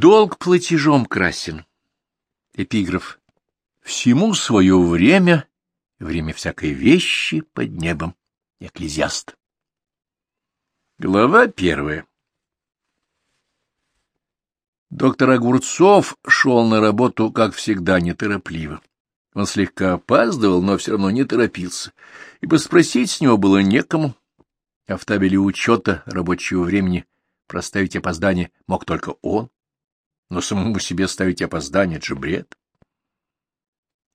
Долг платежом красен. Эпиграф. Всему свое время, время всякой вещи под небом. Экклезиаст. Глава первая. Доктор Огурцов шел на работу, как всегда, неторопливо. Он слегка опаздывал, но все равно не торопился, ибо спросить с него было некому, а в табеле учета рабочего времени проставить опоздание мог только он но самому себе ставить опоздание — это же бред.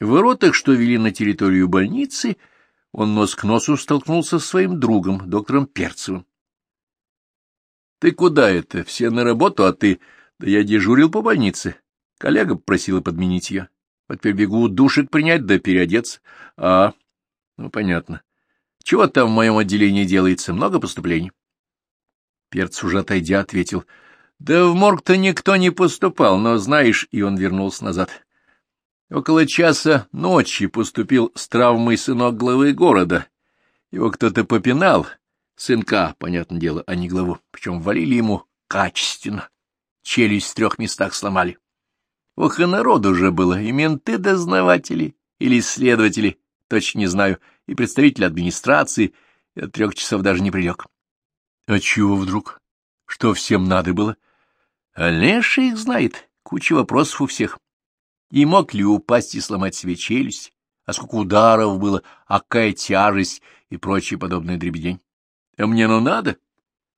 В воротах, что вели на территорию больницы, он нос к носу столкнулся со своим другом, доктором Перцевым. — Ты куда это? Все на работу, а ты... Да я дежурил по больнице. Коллега просила подменить ее. Вот теперь душек принять да переодеться. А, ну, понятно. Чего там в моем отделении делается? Много поступлений? Перц, уже отойдя, ответил — да в морг-то никто не поступал, но, знаешь, и он вернулся назад. Около часа ночи поступил с травмой сынок главы города. Его кто-то попинал, сынка, понятное дело, а не главу, причем валили ему качественно. Челюсть в трех местах сломали. Ох, и народу уже было, и менты-дознаватели, или следователи, точно не знаю, и представители администрации, и от трех часов даже не прилег. А чего вдруг? Что всем надо было? — а Леша их знает, куча вопросов у всех. И мог ли упасть и сломать себе челюсть, а сколько ударов было, а какая тяжесть и прочие подобные дребедень. А мне ну надо?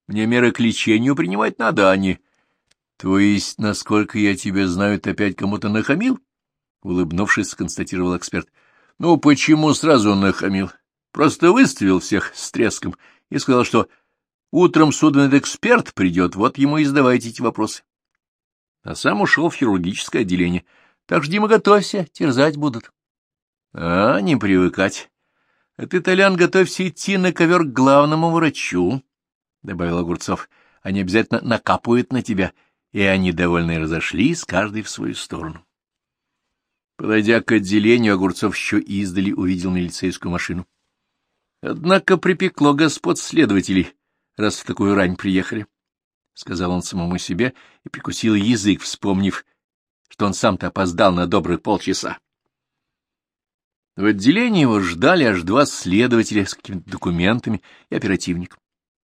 Мне меры к лечению принимать надо, а не... То есть, насколько я тебя знаю, ты опять кому-то нахамил? Улыбнувшись, констатировал эксперт. Ну, почему сразу нахамил? Просто выставил всех с треском и сказал, что утром судмедэксперт придет, вот ему и задавайте эти вопросы а сам ушел в хирургическое отделение. Так жди, мы готовься, терзать будут. — А, не привыкать. А ты, Толян, готовься идти на ковер к главному врачу, — добавил Огурцов. — Они обязательно накапают на тебя, и они, довольные, разошлись, каждый в свою сторону. Подойдя к отделению, Огурцов еще издали увидел милицейскую машину. Однако припекло господ следователей, раз в такую рань приехали. — сказал он самому себе и прикусил язык, вспомнив, что он сам-то опоздал на добрых полчаса. В отделении его ждали аж два следователя с какими-то документами и оперативник.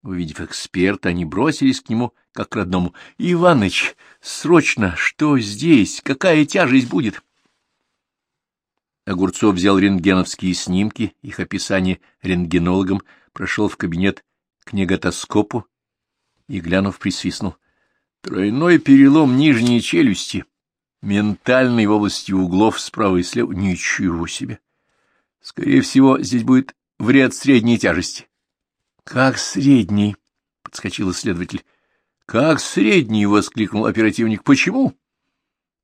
Увидев эксперта, они бросились к нему, как к родному. — Иваныч, срочно, что здесь? Какая тяжесть будет? Огурцов взял рентгеновские снимки, их описание рентгенологом, прошел в кабинет к неготоскопу и, глянув, присвистнул. Тройной перелом нижней челюсти, ментальный в области углов справа и слева. Ничего себе! Скорее всего, здесь будет вред средней тяжести. — Как средний? — подскочил исследователь. — Как средний? — воскликнул оперативник. — Почему?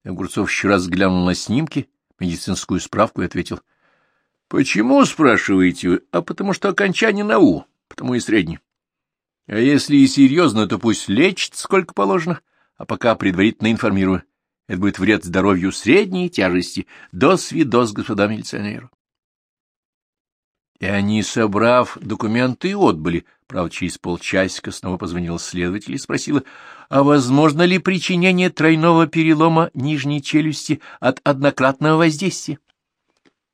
Огурцов еще раз глянул на снимки, медицинскую справку и ответил. — Почему, спрашиваете? А потому что окончание на «у», потому и средний. А если и серьезно, то пусть лечит сколько положено, а пока предварительно информирую. Это будет вред здоровью средней тяжести. До свидос, господа милиционеры. И они, собрав документы, отбыли. Правда, через полчасика снова позвонила следователь и спросила, а возможно ли причинение тройного перелома нижней челюсти от однократного воздействия?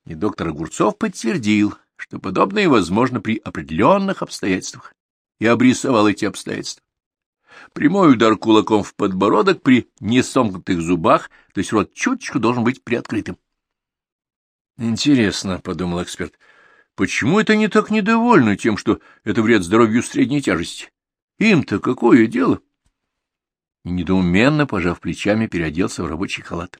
И доктор Огурцов подтвердил, что подобное возможно при определенных обстоятельствах и обрисовал эти обстоятельства. Прямой удар кулаком в подбородок при несомкнутых зубах, то есть рот чуточку должен быть приоткрытым. «Интересно», — подумал эксперт, — «почему это не так недовольны тем, что это вред здоровью средней тяжести? Им-то какое дело?» И недоуменно, пожав плечами, переоделся в рабочий халат.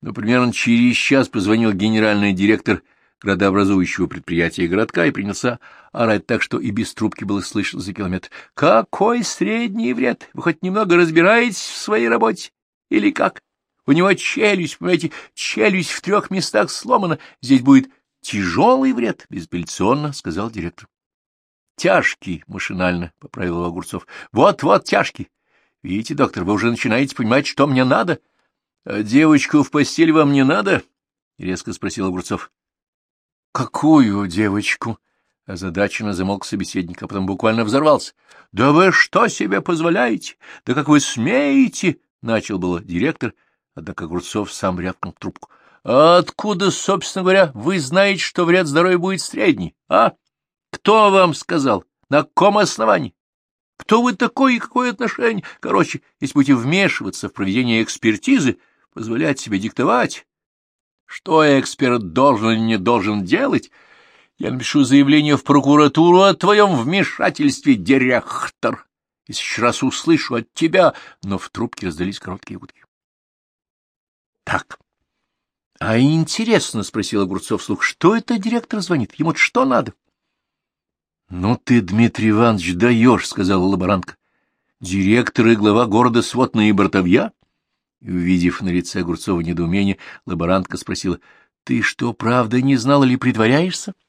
Но примерно через час позвонил генеральный директор градообразующего предприятия городка и принялся орать так, что и без трубки было слышно за километр. «Какой средний вред? Вы хоть немного разбираетесь в своей работе? Или как? У него челюсть, понимаете, челюсть в трех местах сломана. Здесь будет тяжелый вред, — безапелляционно сказал директор. «Тяжкий», — машинально поправил его Огурцов. «Вот-вот, тяжкий. Видите, доктор, вы уже начинаете понимать, что мне надо. А девочку в постель вам не надо?» — резко спросил Огурцов. — Какую девочку? — Озадаченно замолк собеседник, а потом буквально взорвался. — Да вы что себе позволяете? Да как вы смеете? — начал было директор, однако Огурцов сам рявкнул трубку. — А откуда, собственно говоря, вы знаете, что вред здоровью будет средний, а? Кто вам сказал? На каком основании? Кто вы такой и какое отношение? Короче, если будете вмешиваться в проведение экспертизы, позволять себе диктовать, что эксперт должен или не должен делать, я напишу заявление в прокуратуру о твоем вмешательстве, директор. Если еще раз услышу от тебя, но в трубке раздались короткие гудки. — Так. — А интересно, — спросил Огурцов вслух, — что это директор звонит? Ему что надо? — Ну ты, Дмитрий Иванович, даешь, — сказала лаборантка. — Директор и глава города сводные бортовья? Увидев на лице Огурцова недоумение, лаборантка спросила, — Ты что, правда, не знал или притворяешься? —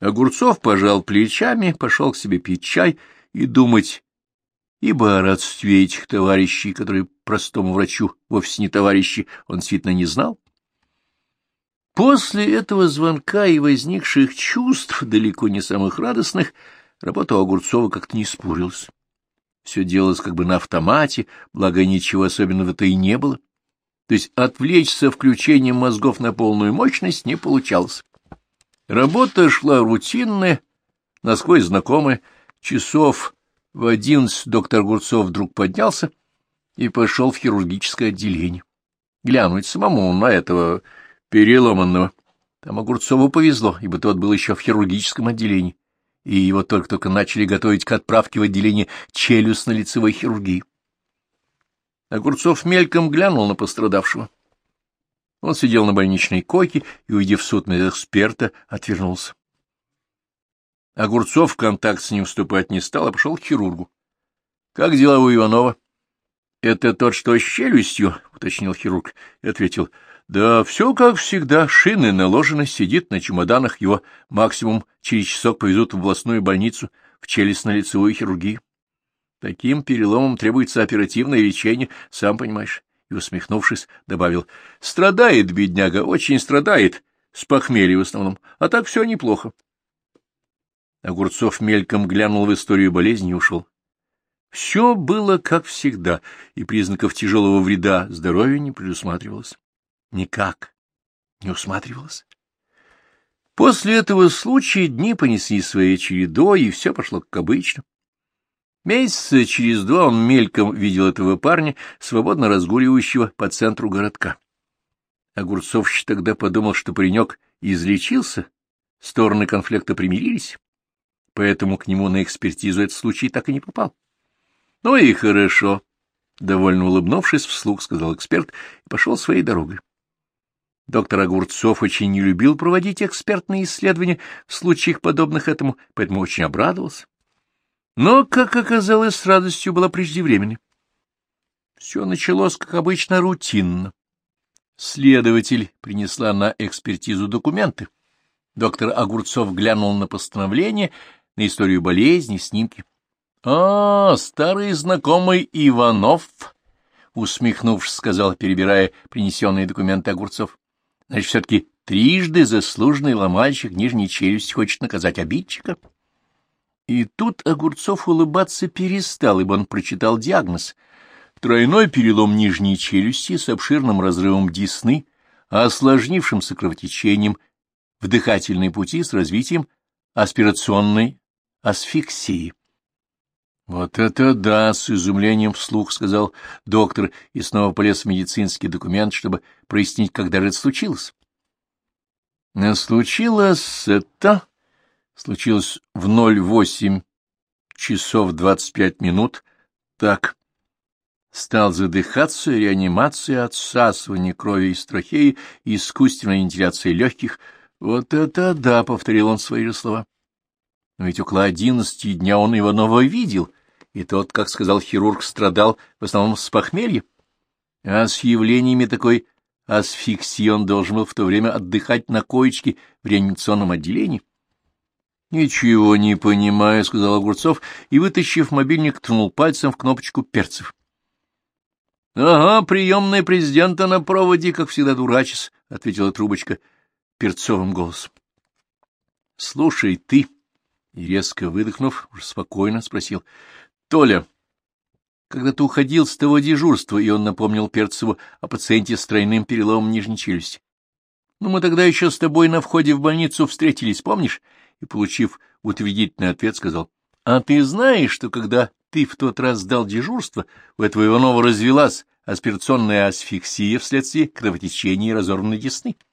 Огурцов пожал плечами, пошел к себе пить чай и думать, ибо о родстве этих товарищей, которые простому врачу вовсе не товарищи, он действительно не знал. После этого звонка и возникших чувств, далеко не самых радостных, работа Огурцова как-то не спорилась. Все делалось как бы на автомате, благо ничего особенного-то и не было. То есть отвлечься включением мозгов на полную мощность не получалось. Работа шла рутинная, насквозь знакомая. Часов в одиннадцать доктор Гурцов вдруг поднялся и пошел в хирургическое отделение. Глянуть самому на этого переломанного. Там Огурцову повезло, ибо тот был еще в хирургическом отделении, и его только-только начали готовить к отправке в отделение челюстно-лицевой хирургии. Огурцов мельком глянул на пострадавшего. Он сидел на больничной койке и, увидев суд медэксперта, отвернулся. Огурцов в контакт с ним вступать не стал, а пошел к хирургу. — Как дела у Иванова? — Это тот, что с челюстью, — уточнил хирург и ответил. — Да все как всегда, шины наложены, сидит на чемоданах, его максимум через часок повезут в областную больницу в челюстно-лицевую хирургию. Таким переломом требуется оперативное лечение, сам понимаешь и, усмехнувшись, добавил, — Страдает, бедняга, очень страдает, с похмелья в основном, а так все неплохо. Огурцов мельком глянул в историю болезни и ушел. Все было как всегда, и признаков тяжелого вреда здоровью не предусматривалось. Никак не усматривалось. После этого случая дни понесли своей чередой, и все пошло как обычно. Месяца через два он мельком видел этого парня, свободно разгуливающего по центру городка. Огурцовщик тогда подумал, что паренек излечился, стороны конфликта примирились, поэтому к нему на экспертизу этот случай так и не попал. — Ну и хорошо, — довольно улыбнувшись, вслух сказал эксперт и пошел своей дорогой. Доктор Огурцов очень не любил проводить экспертные исследования в случаях подобных этому, поэтому очень обрадовался но, как оказалось, с радостью была преждевременной. Все началось, как обычно, рутинно. Следователь принесла на экспертизу документы. Доктор Огурцов глянул на постановление, на историю болезни, снимки. — А, старый знакомый Иванов, — усмехнувшись, сказал, перебирая принесенные документы Огурцов. — Значит, все-таки трижды заслуженный ломальщик нижней челюсти хочет наказать обидчика? — и тут Огурцов улыбаться перестал, ибо он прочитал диагноз. Тройной перелом нижней челюсти с обширным разрывом десны, осложнившимся кровотечением в дыхательной пути с развитием аспирационной асфиксии. — Вот это да! — с изумлением вслух сказал доктор и снова полез в медицинский документ, чтобы прояснить, когда же это случилось. — Случилось это случилось в 08 часов 25 минут. Так, стал задыхаться, реанимация, отсасывание крови из трахеи, искусственная вентиляция легких. Вот это да, — повторил он свои же слова. Но ведь около одиннадцати дня он Иванова видел, и тот, как сказал хирург, страдал в основном с похмелья. А с явлениями такой асфиксии он должен был в то время отдыхать на коечке в реанимационном отделении. — Ничего не понимаю, — сказал Огурцов и, вытащив мобильник, ткнул пальцем в кнопочку перцев. — Ага, приемная президента на проводе, как всегда дурачись, — ответила трубочка перцовым голосом. Слушай, ты... Резко выдохнув, уже спокойно спросил. — Толя, когда ты уходил с того дежурства, и он напомнил Перцеву о пациенте с тройным переломом нижней челюсти. Ну, мы тогда еще с тобой на входе в больницу встретились, помнишь? И, получив утвердительный ответ, сказал. — А ты знаешь, что когда ты в тот раз дал дежурство, у этого Иванова развелась аспирационная асфиксия вследствие кровотечения и разорванной десны? —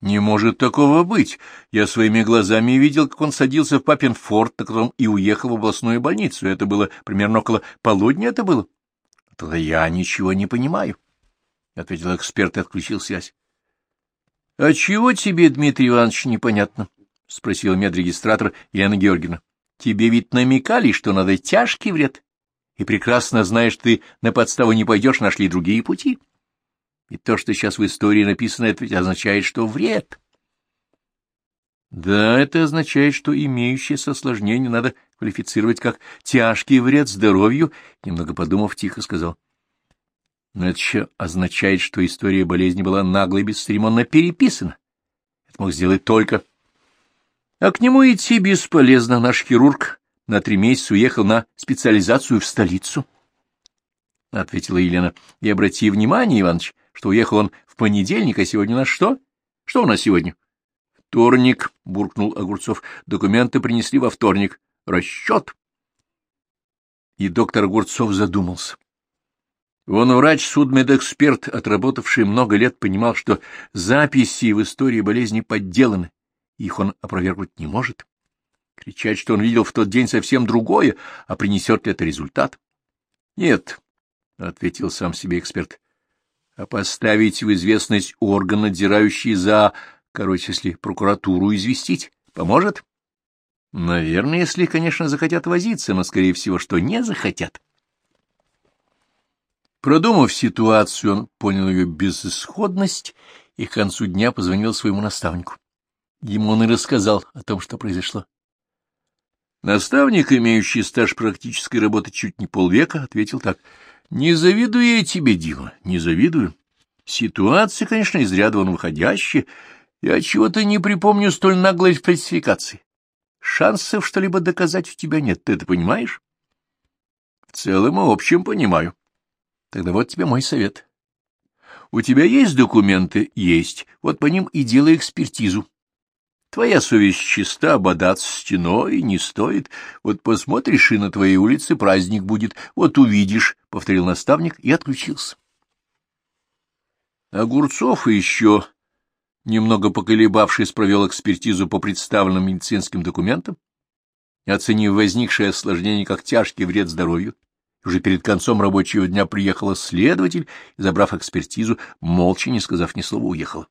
не может такого быть. Я своими глазами видел, как он садился в папин форт, на котором и уехал в областную больницу. Это было примерно около полудня это было. Тогда я ничего не понимаю, — ответил эксперт и отключил связь. — А чего тебе, Дмитрий Иванович, непонятно? — спросил медрегистратор Елена Георгиевна. — Тебе ведь намекали, что надо тяжкий вред, и прекрасно знаешь, ты на подставу не пойдешь, нашли другие пути. — и то, что сейчас в истории написано, это ведь означает, что вред. Да, это означает, что имеющееся осложнение надо квалифицировать как тяжкий вред здоровью, немного подумав, тихо сказал. Но это еще означает, что история болезни была нагло и бесцеремонно переписана. Это мог сделать только... А к нему идти бесполезно. Наш хирург на три месяца уехал на специализацию в столицу. — ответила Елена. — И обрати внимание, Иваныч, что уехал он в понедельник, а сегодня на что? Что у нас сегодня? — Вторник, — буркнул Огурцов. — Документы принесли во вторник. Расчет. И доктор Огурцов задумался. Он врач-судмедэксперт, отработавший много лет, понимал, что записи в истории болезни подделаны, их он опровергнуть не может. Кричать, что он видел в тот день совсем другое, а принесет ли это результат? — Нет, — ответил сам себе эксперт, а поставить в известность орган, надзирающий за, короче, если прокуратуру известить, поможет? Наверное, если, конечно, захотят возиться, но, скорее всего, что не захотят. Продумав ситуацию, он понял ее безысходность и к концу дня позвонил своему наставнику. Ему он и рассказал о том, что произошло. Наставник, имеющий стаж практической работы чуть не полвека, ответил так — не завидую я тебе, Дима, не завидую. Ситуация, конечно, из ряда вон выходящая. Я чего-то не припомню столь наглой фальсификации. Шансов что-либо доказать у тебя нет, ты это понимаешь? В целом и общем понимаю. Тогда вот тебе мой совет. У тебя есть документы? Есть. Вот по ним и делай экспертизу. Твоя совесть чиста, бодаться стеной не стоит. Вот посмотришь, и на твоей улице праздник будет. Вот увидишь, — повторил наставник и отключился. Огурцов еще, немного поколебавшись, провел экспертизу по представленным медицинским документам, оценив возникшее осложнение как тяжкий вред здоровью. Уже перед концом рабочего дня приехала следователь забрав экспертизу, молча, не сказав ни слова, уехала.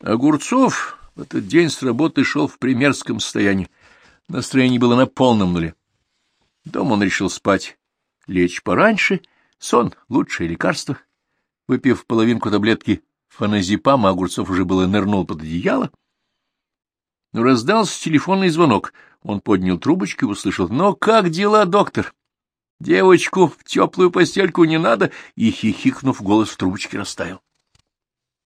Огурцов в этот день с работы шел в примерском состоянии. Настроение было на полном нуле. Дома он решил спать, лечь пораньше, сон — лучшее лекарство. Выпив половинку таблетки фаназепама, Огурцов уже было нырнул под одеяло. Но раздался телефонный звонок. Он поднял трубочку и услышал. «Ну, как дела, доктор? Девочку в теплую постельку не надо?» И, хихикнув, голос в трубочке растаял.